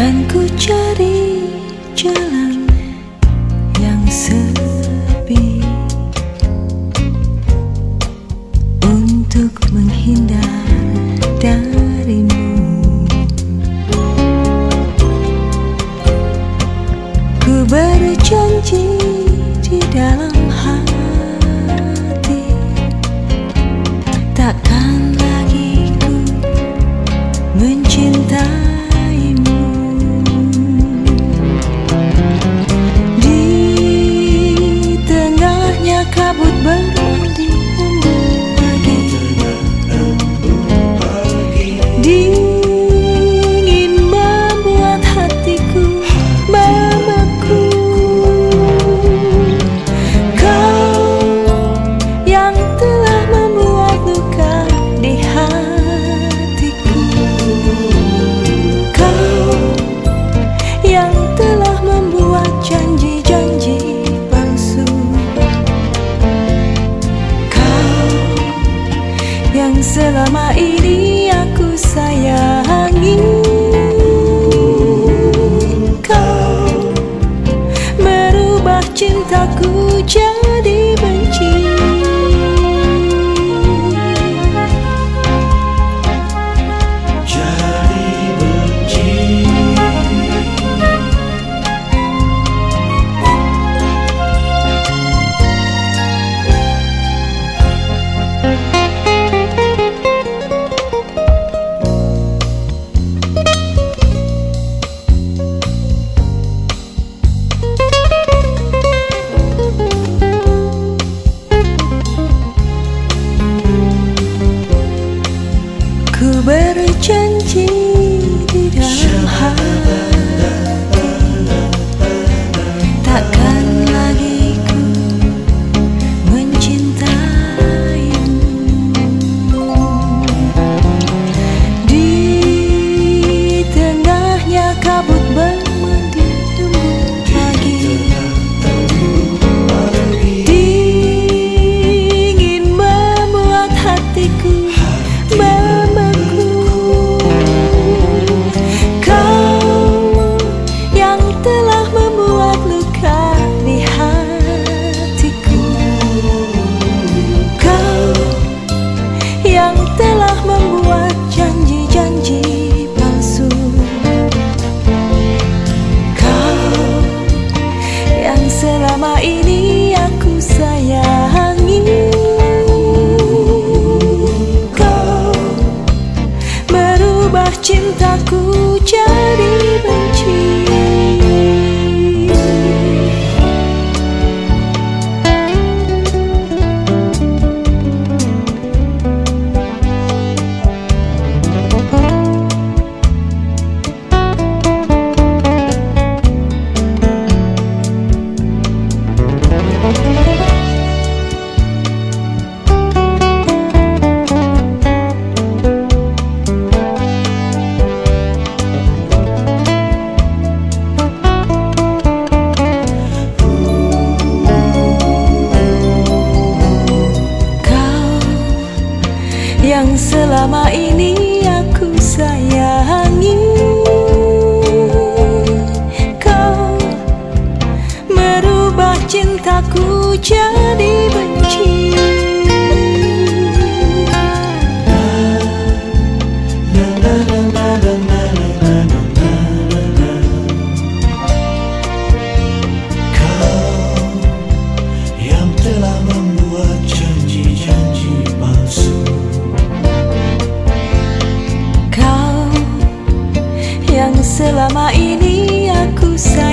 Dan ku cari jalan yang sepi Untuk menghindar darimu. Ku berjanji di dalam hati Takkan merubah cintaku jadi benci selama ini aku sayangi Selama ini aku sayang.